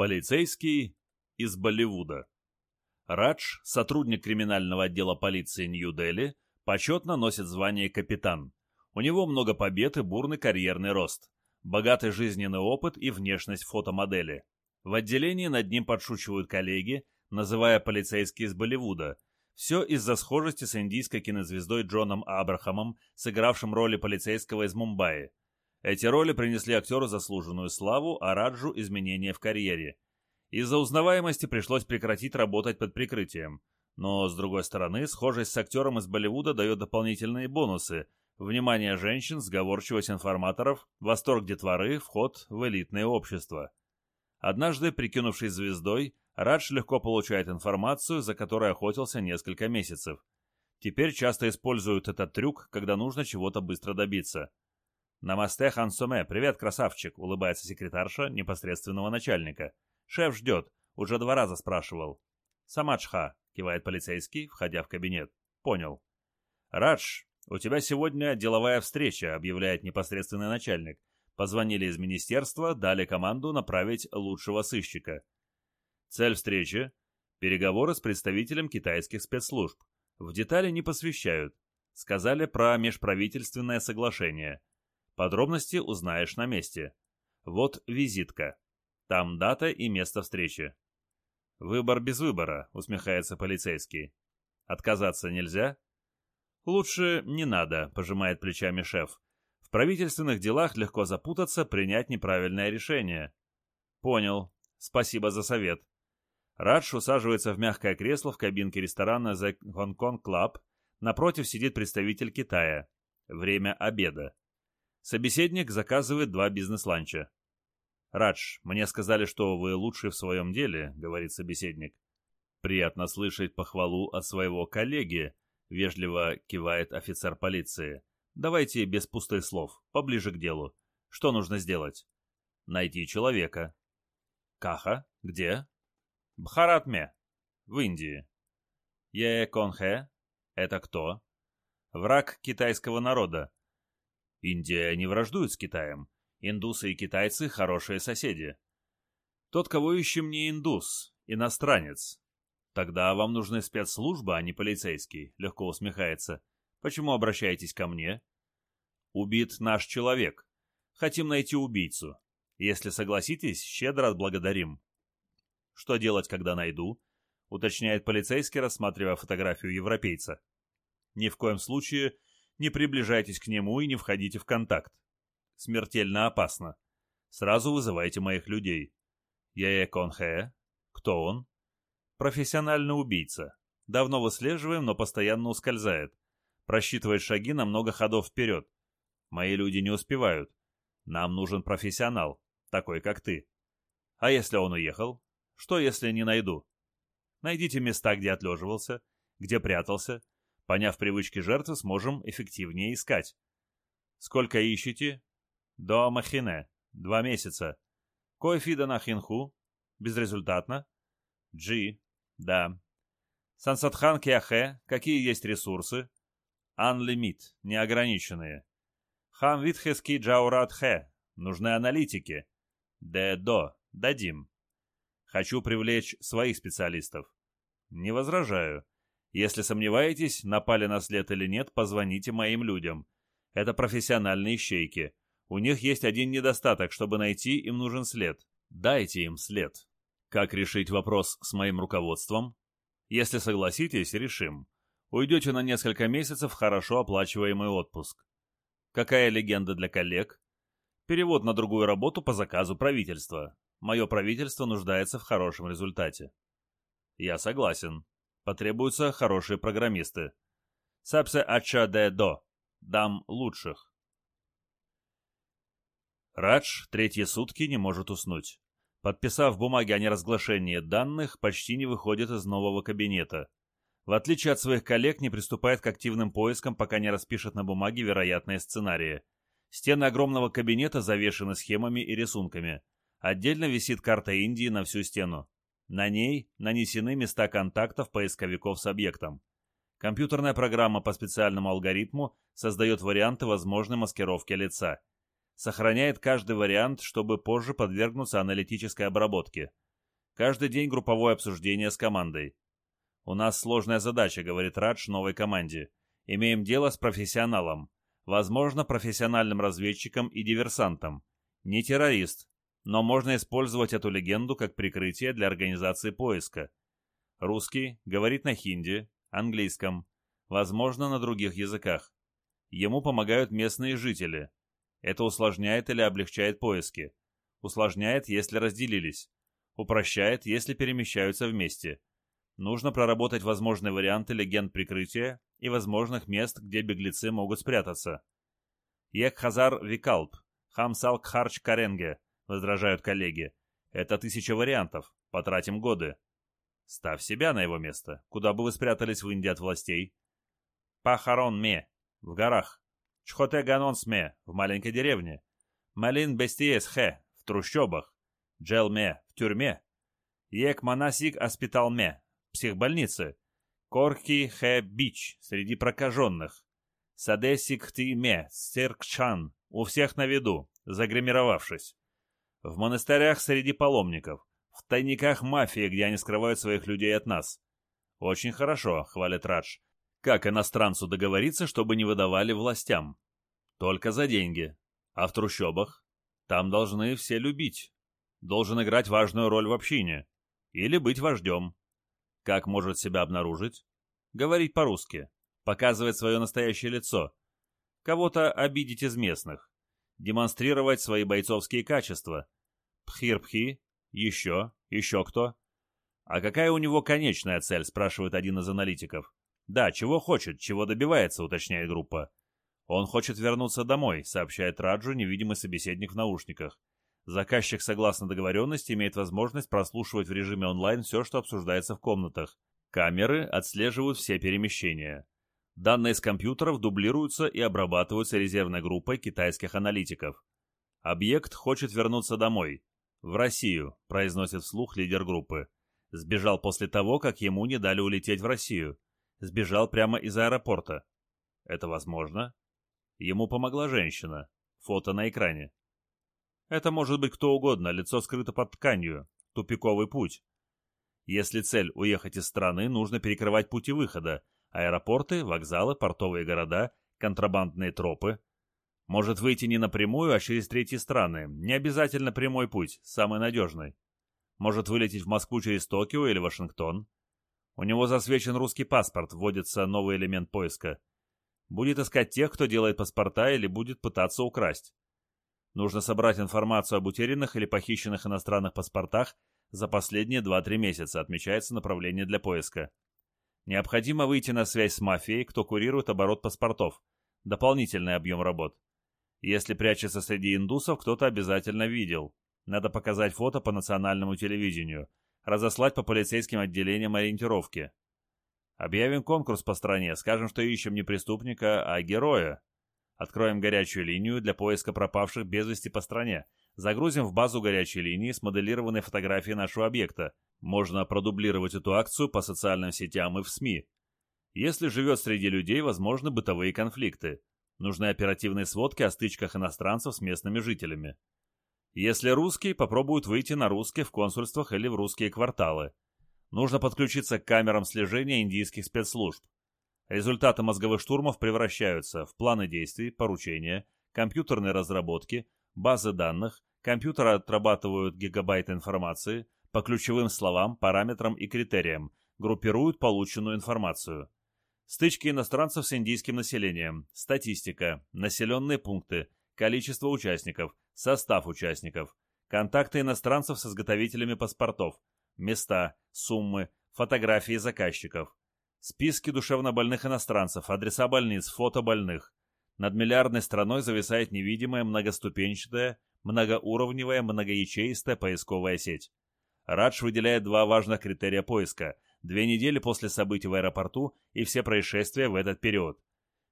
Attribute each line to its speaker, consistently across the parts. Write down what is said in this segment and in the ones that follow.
Speaker 1: Полицейский из Болливуда. Радж, сотрудник криминального отдела полиции Нью-Дели, почетно носит звание капитан. У него много побед и бурный карьерный рост, богатый жизненный опыт и внешность фотомодели. В отделении над ним подшучивают коллеги, называя полицейский из Болливуда. Все из-за схожести с индийской кинозвездой Джоном Абрахамом, сыгравшим роли полицейского из Мумбаи. Эти роли принесли актеру заслуженную славу, а Раджу – изменения в карьере. Из-за узнаваемости пришлось прекратить работать под прикрытием. Но, с другой стороны, схожесть с актером из Болливуда дает дополнительные бонусы – внимание женщин, сговорчивость информаторов, восторг детворы, вход в элитное общество. Однажды, прикинувшись звездой, Радж легко получает информацию, за которой охотился несколько месяцев. Теперь часто используют этот трюк, когда нужно чего-то быстро добиться. «Намасте, Хан Суме! Привет, красавчик!» — улыбается секретарша непосредственного начальника. «Шеф ждет. Уже два раза спрашивал». «Самачха!» — кивает полицейский, входя в кабинет. «Понял». «Радж, у тебя сегодня деловая встреча», — объявляет непосредственный начальник. Позвонили из министерства, дали команду направить лучшего сыщика. Цель встречи – переговоры с представителем китайских спецслужб. В детали не посвящают. Сказали про межправительственное соглашение – Подробности узнаешь на месте. Вот визитка. Там дата и место встречи. Выбор без выбора, усмехается полицейский. Отказаться нельзя? Лучше не надо, пожимает плечами шеф. В правительственных делах легко запутаться, принять неправильное решение. Понял. Спасибо за совет. Радж усаживается в мягкое кресло в кабинке ресторана The Hong Kong Club. Напротив сидит представитель Китая. Время обеда. Собеседник заказывает два бизнес-ланча. «Радж, мне сказали, что вы лучший в своем деле», — говорит собеседник. «Приятно слышать похвалу от своего коллеги», — вежливо кивает офицер полиции. «Давайте без пустых слов, поближе к делу. Что нужно сделать?» «Найти человека». «Каха? Где?» «Бхаратме. В Индии». «Е Конхе? Это кто?» «Враг китайского народа. Индия не враждует с Китаем. Индусы и китайцы – хорошие соседи. Тот, кого ищем, не индус, иностранец. Тогда вам нужны спецслужбы, а не полицейский, легко усмехается. Почему обращаетесь ко мне? Убит наш человек. Хотим найти убийцу. Если согласитесь, щедро отблагодарим. Что делать, когда найду? Уточняет полицейский, рассматривая фотографию европейца. Ни в коем случае не приближайтесь к нему и не входите в контакт. Смертельно опасно. Сразу вызывайте моих людей. Яэ Конхэ. Кто он? Профессиональный убийца. Давно выслеживаем, но постоянно ускользает. Просчитывает шаги на много ходов вперед. Мои люди не успевают. Нам нужен профессионал, такой как ты. А если он уехал? Что, если не найду? Найдите места, где отлеживался, где прятался, Поняв привычки жертвы, сможем эффективнее искать. Сколько ищете? До Махине. Два месяца. Коэфида на Хинху. Безрезультатно. Джи. Да. Сансатхан Киахе. Какие есть ресурсы? Unlimit. Неограниченные. Хам Витхески Джаурат Хэ. Нужны аналитики. Дэ-до. Дадим. Хочу привлечь своих специалистов. Не возражаю. Если сомневаетесь, напали на след или нет, позвоните моим людям. Это профессиональные щейки. У них есть один недостаток, чтобы найти, им нужен след. Дайте им след. Как решить вопрос с моим руководством? Если согласитесь, решим. Уйдете на несколько месяцев в хорошо оплачиваемый отпуск. Какая легенда для коллег? Перевод на другую работу по заказу правительства. Мое правительство нуждается в хорошем результате. Я согласен. Потребуются хорошие программисты. Сапсе ача де до. Дам лучших. Радж третьи сутки не может уснуть. Подписав бумаги о неразглашении данных, почти не выходит из нового кабинета. В отличие от своих коллег, не приступает к активным поискам, пока не распишет на бумаге вероятные сценарии. Стены огромного кабинета завешены схемами и рисунками. Отдельно висит карта Индии на всю стену. На ней нанесены места контактов поисковиков с объектом. Компьютерная программа по специальному алгоритму создает варианты возможной маскировки лица. Сохраняет каждый вариант, чтобы позже подвергнуться аналитической обработке. Каждый день групповое обсуждение с командой. «У нас сложная задача», — говорит Радж новой команде. «Имеем дело с профессионалом. Возможно, профессиональным разведчиком и диверсантом. Не террорист, но можно использовать эту легенду как прикрытие для организации поиска. Русский говорит на хинди, английском, возможно, на других языках. Ему помогают местные жители. Это усложняет или облегчает поиски. Усложняет, если разделились. Упрощает, если перемещаются вместе. Нужно проработать возможные варианты легенд прикрытия и возможных мест, где беглецы могут спрятаться. Екхазар Викалп, Хамсал Кхарч Каренге, возражают коллеги. Это тысяча вариантов. Потратим годы. Ставь себя на его место. Куда бы вы спрятались в Индии от властей? Пахарон Ме, в горах. Чхоте Ганонс Ме, в маленькой деревне. Малин Бестиес Хе, в трущобах. Джел Ме, в тюрьме. Ек Манасик Аспитал Ме, психбольнице. Корки Хе Бич, среди прокаженных. Садесик Ти Ме, Стеркчан, у всех на виду, загримировавшись. В монастырях среди паломников в тайниках мафии, где они скрывают своих людей от нас. Очень хорошо, хвалит Радж. Как иностранцу договориться, чтобы не выдавали властям? Только за деньги. А в трущобах? Там должны все любить. Должен играть важную роль в общине. Или быть вождем. Как может себя обнаружить? Говорить по-русски. Показывать свое настоящее лицо. Кого-то обидеть из местных. Демонстрировать свои бойцовские качества. Пхир-пхи, еще? Еще кто? А какая у него конечная цель, спрашивает один из аналитиков. Да, чего хочет, чего добивается, уточняет группа. Он хочет вернуться домой, сообщает Раджу невидимый собеседник в наушниках. Заказчик, согласно договоренности, имеет возможность прослушивать в режиме онлайн все, что обсуждается в комнатах. Камеры отслеживают все перемещения. Данные с компьютеров дублируются и обрабатываются резервной группой китайских аналитиков. Объект хочет вернуться домой. «В Россию», — произносит вслух лидер группы. Сбежал после того, как ему не дали улететь в Россию. Сбежал прямо из аэропорта. Это возможно? Ему помогла женщина. Фото на экране. Это может быть кто угодно, лицо скрыто под тканью. Тупиковый путь. Если цель уехать из страны, нужно перекрывать пути выхода. Аэропорты, вокзалы, портовые города, контрабандные тропы. Может выйти не напрямую, а через третьи страны. Не обязательно прямой путь, самый надежный. Может вылететь в Москву через Токио или Вашингтон. У него засвечен русский паспорт, вводится новый элемент поиска. Будет искать тех, кто делает паспорта или будет пытаться украсть. Нужно собрать информацию об утерянных или похищенных иностранных паспортах за последние 2-3 месяца, отмечается направление для поиска. Необходимо выйти на связь с мафией, кто курирует оборот паспортов. Дополнительный объем работ. Если прячется среди индусов, кто-то обязательно видел. Надо показать фото по национальному телевидению, разослать по полицейским отделениям ориентировки. Объявим конкурс по стране, скажем, что ищем не преступника, а героя. Откроем горячую линию для поиска пропавших без вести по стране. Загрузим в базу горячей линии смоделированные фотографии нашего объекта. Можно продублировать эту акцию по социальным сетям и в СМИ. Если живет среди людей, возможны бытовые конфликты. Нужны оперативные сводки о стычках иностранцев с местными жителями. Если русский, попробуют выйти на русский в консульствах или в русские кварталы. Нужно подключиться к камерам слежения индийских спецслужб. Результаты мозговых штурмов превращаются в планы действий, поручения, компьютерные разработки, базы данных, компьютеры отрабатывают гигабайты информации по ключевым словам, параметрам и критериям, группируют полученную информацию. Стычки иностранцев с индийским населением, статистика, населенные пункты, количество участников, состав участников, контакты иностранцев с изготовителями паспортов, места, суммы, фотографии заказчиков, списки душевнобольных иностранцев, адреса больниц, фото больных. Над миллиардной страной зависает невидимая многоступенчатая, многоуровневая, многоячеистая поисковая сеть. Радж выделяет два важных критерия поиска – две недели после событий в аэропорту и все происшествия в этот период.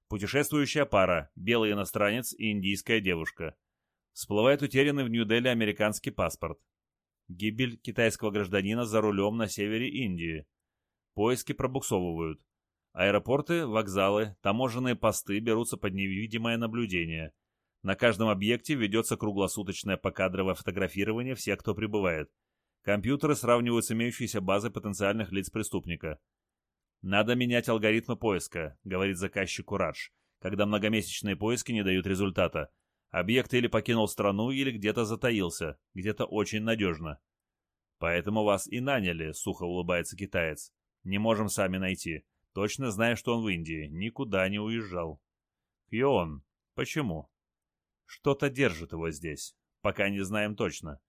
Speaker 1: Путешествующая пара, белый иностранец и индийская девушка. Всплывает утерянный в Нью-Дели американский паспорт. Гибель китайского гражданина за рулем на севере Индии. Поиски пробуксовывают. Аэропорты, вокзалы, таможенные посты берутся под невидимое наблюдение. На каждом объекте ведется круглосуточное покадровое фотографирование всех, кто прибывает. Компьютеры сравнивают с имеющейся базой потенциальных лиц преступника. «Надо менять алгоритмы поиска», — говорит заказчик Радж, когда многомесячные поиски не дают результата. Объект или покинул страну, или где-то затаился, где-то очень надежно. «Поэтому вас и наняли», — сухо улыбается китаец. «Не можем сами найти. Точно зная, что он в Индии. Никуда не уезжал». «Кьон. Почему?» «Что-то держит его здесь. Пока не знаем точно.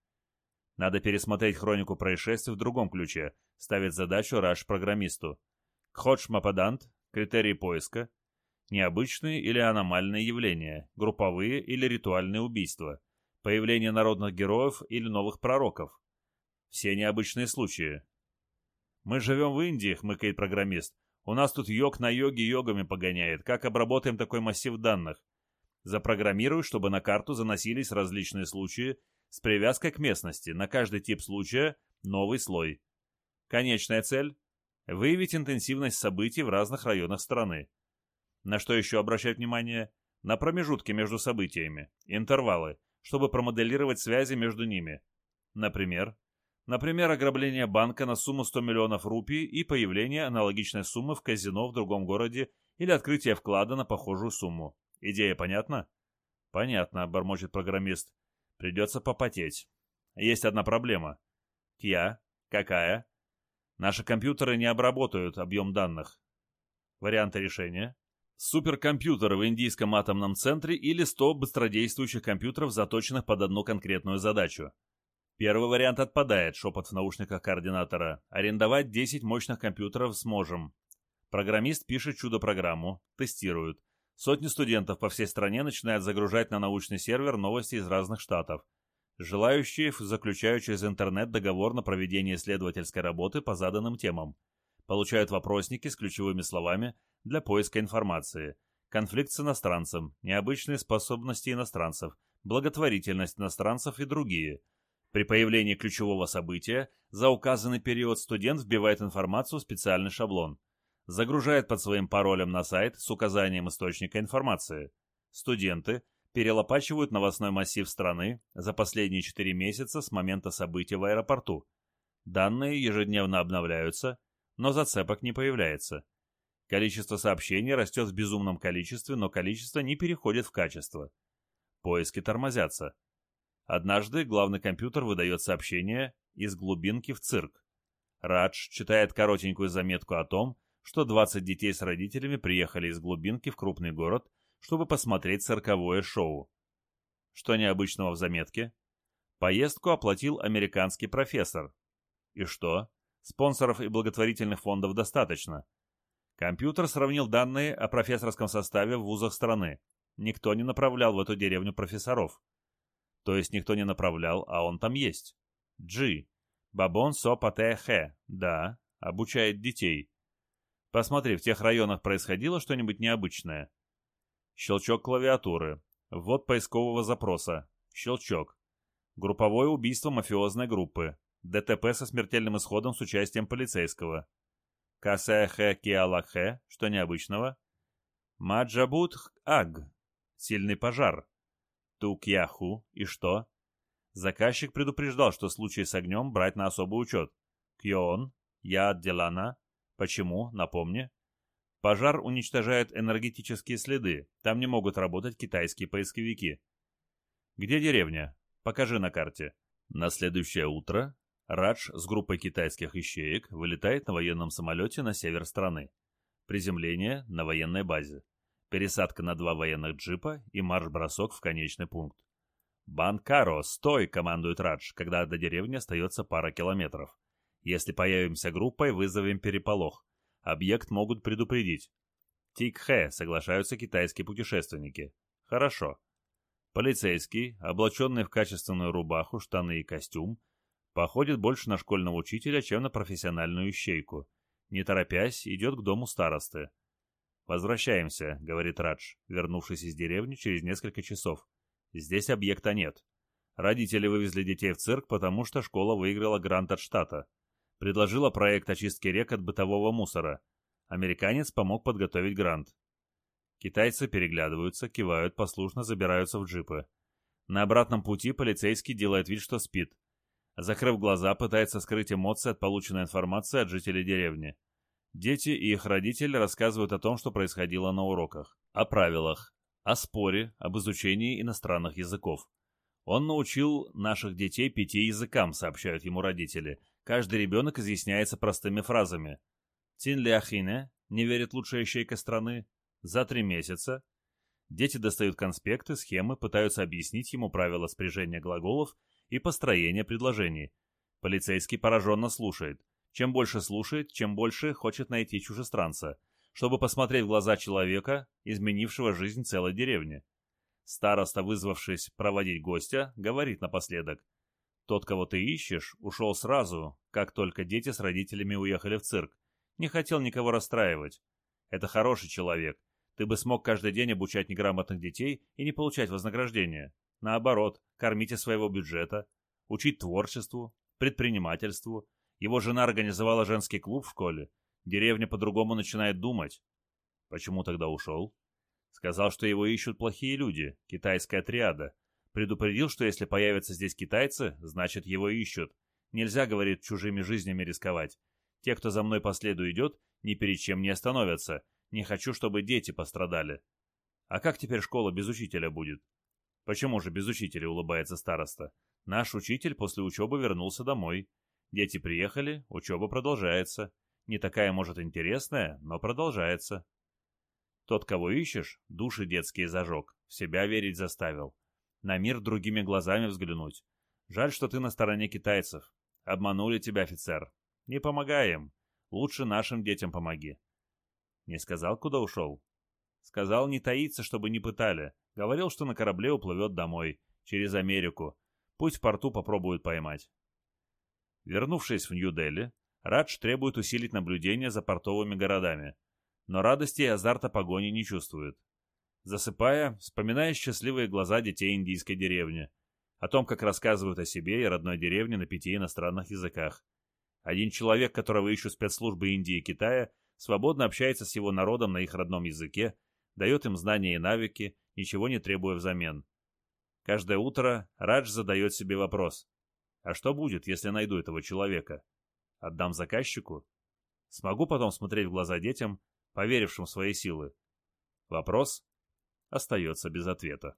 Speaker 1: Надо пересмотреть хронику происшествий в другом ключе, ставит задачу Раш-программисту. Кходж-мападант, критерии поиска, необычные или аномальные явления, групповые или ритуальные убийства, появление народных героев или новых пророков. Все необычные случаи. «Мы живем в Индии», — хмыкает программист. «У нас тут йог на йоге йогами погоняет. Как обработаем такой массив данных? Запрограммируй, чтобы на карту заносились различные случаи с привязкой к местности. На каждый тип случая новый слой. Конечная цель — выявить интенсивность событий в разных районах страны. На что еще обращать внимание? На промежутки между событиями, интервалы, чтобы промоделировать связи между ними. Например, например, ограбление банка на сумму 100 миллионов рупий и появление аналогичной суммы в казино в другом городе или открытие вклада на похожую сумму. Идея понятна? Понятно, бормочет программист. Придется попотеть. Есть одна проблема. Кья? Какая? Наши компьютеры не обработают объем данных. Варианты решения? Суперкомпьютер в Индийском атомном центре или 100 быстродействующих компьютеров, заточенных под одну конкретную задачу. Первый вариант отпадает, шепот в наушниках координатора. Арендовать 10 мощных компьютеров сможем. Программист пишет чудо-программу, тестирует. Сотни студентов по всей стране начинают загружать на научный сервер новости из разных штатов. Желающие заключают через интернет договор на проведение исследовательской работы по заданным темам. Получают вопросники с ключевыми словами для поиска информации. Конфликт с иностранцем, необычные способности иностранцев, благотворительность иностранцев и другие. При появлении ключевого события за указанный период студент вбивает информацию в специальный шаблон – загружает под своим паролем на сайт с указанием источника информации. Студенты перелопачивают новостной массив страны за последние 4 месяца с момента события в аэропорту. Данные ежедневно обновляются, но зацепок не появляется. Количество сообщений растет в безумном количестве, но количество не переходит в качество. Поиски тормозятся. Однажды главный компьютер выдает сообщение из глубинки в цирк. Радж читает коротенькую заметку о том, что 20 детей с родителями приехали из глубинки в крупный город, чтобы посмотреть цирковое шоу. Что необычного в заметке? Поездку оплатил американский профессор. И что? Спонсоров и благотворительных фондов достаточно. Компьютер сравнил данные о профессорском составе в вузах страны. Никто не направлял в эту деревню профессоров. То есть никто не направлял, а он там есть. G. Бабон со пате хэ. Да, обучает детей. Посмотри, в тех районах происходило что-нибудь необычное. Щелчок клавиатуры. Ввод поискового запроса. Щелчок. Групповое убийство мафиозной группы. ДТП со смертельным исходом с участием полицейского. Касэхэ Киалахэ, что необычного. Маджабут Аг. Сильный пожар. Тукьяху. И что? Заказчик предупреждал, что случаи с огнем брать на особый учет. Кьон. Я Делана. Почему? Напомни. Пожар уничтожает энергетические следы. Там не могут работать китайские поисковики. Где деревня? Покажи на карте. На следующее утро Радж с группой китайских ищеек вылетает на военном самолете на север страны. Приземление на военной базе. Пересадка на два военных джипа и марш-бросок в конечный пункт. «Банкаро, стой!» — командует Радж, когда до деревни остается пара километров. Если появимся группой, вызовем переполох. Объект могут предупредить. Тик-хэ, соглашаются китайские путешественники. Хорошо. Полицейский, облаченный в качественную рубаху, штаны и костюм, походит больше на школьного учителя, чем на профессиональную ищейку. Не торопясь, идет к дому старосты. «Возвращаемся», — говорит Радж, вернувшись из деревни через несколько часов. «Здесь объекта нет. Родители вывезли детей в цирк, потому что школа выиграла грант от штата предложила проект очистки рек от бытового мусора. Американец помог подготовить грант. Китайцы переглядываются, кивают, послушно забираются в джипы. На обратном пути полицейский делает вид, что спит. Закрыв глаза, пытается скрыть эмоции от полученной информации от жителей деревни. Дети и их родители рассказывают о том, что происходило на уроках, о правилах, о споре, об изучении иностранных языков. Он научил наших детей пяти языкам, сообщают ему родители. Каждый ребенок изъясняется простыми фразами. «Тин ляхине» — не верит лучшая ищейка страны. «За три месяца». Дети достают конспекты, схемы, пытаются объяснить ему правила спряжения глаголов и построения предложений. Полицейский пораженно слушает. Чем больше слушает, чем больше хочет найти чужестранца, чтобы посмотреть в глаза человека, изменившего жизнь целой деревни. Староста, вызвавшись проводить гостя, говорит напоследок. «Тот, кого ты ищешь, ушел сразу, как только дети с родителями уехали в цирк. Не хотел никого расстраивать. Это хороший человек. Ты бы смог каждый день обучать неграмотных детей и не получать вознаграждения. Наоборот, кормите своего бюджета, учить творчеству, предпринимательству. Его жена организовала женский клуб в школе. Деревня по-другому начинает думать. Почему тогда ушел? Сказал, что его ищут плохие люди, китайская триада. Предупредил, что если появятся здесь китайцы, значит его ищут. Нельзя, говорит, чужими жизнями рисковать. Те, кто за мной по следу идет, ни перед чем не остановятся. Не хочу, чтобы дети пострадали. А как теперь школа без учителя будет? Почему же без учителя, улыбается староста. Наш учитель после учебы вернулся домой. Дети приехали, учеба продолжается. Не такая, может, интересная, но продолжается. Тот, кого ищешь, души детские зажег, в себя верить заставил. На мир другими глазами взглянуть. Жаль, что ты на стороне китайцев. Обманули тебя, офицер. Не помогай им. Лучше нашим детям помоги. Не сказал, куда ушел? Сказал не таиться, чтобы не пытали. Говорил, что на корабле уплывет домой, через Америку. Пусть в порту попробуют поймать. Вернувшись в Нью-Дели, Радж требует усилить наблюдение за портовыми городами – но радости и азарта погони не чувствует. Засыпая, вспоминая счастливые глаза детей индийской деревни, о том, как рассказывают о себе и родной деревне на пяти иностранных языках. Один человек, которого ищут спецслужбы Индии и Китая, свободно общается с его народом на их родном языке, дает им знания и навыки, ничего не требуя взамен. Каждое утро Радж задает себе вопрос. А что будет, если найду этого человека? Отдам заказчику? Смогу потом смотреть в глаза детям, поверившим в свои силы. Вопрос остается без ответа.